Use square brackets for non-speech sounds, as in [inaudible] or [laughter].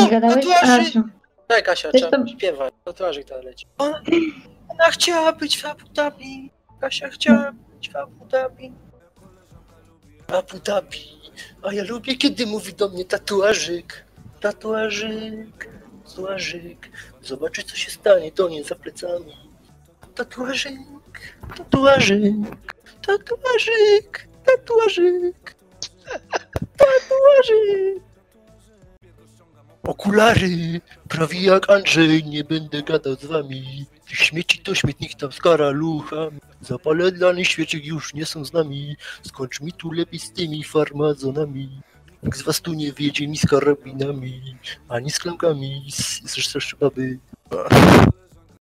Nie gadałeś? Tatuaży! Tak, Kasia, Coś trzeba tam- śpiewać. Tatuażyk to leci. Ona, ona chciała być w Abu Dhabi. Kasia chciała być w Abu Dhabi. Abu Dhabi. A ja lubię, kiedy mówi do mnie tatuażyk. Tatuażyk, tatuażyk. Zobaczy, co się stanie do niej za plecami. Tatuażyk, tatuażyk, tatuażyk, tatuażyk, [laughs] tatuażyk. Okulary, prawie jak Andrzej, nie będę gadał z wami. Śmieci to śmietnik tam z karaluchami. Zapale dla nich świeczek już nie są z nami. Skończ mi tu lepiej z tymi farmazonami. Nikt z was tu nie wiedzie ni z karabinami, ani z klamkami, z, z, z baby.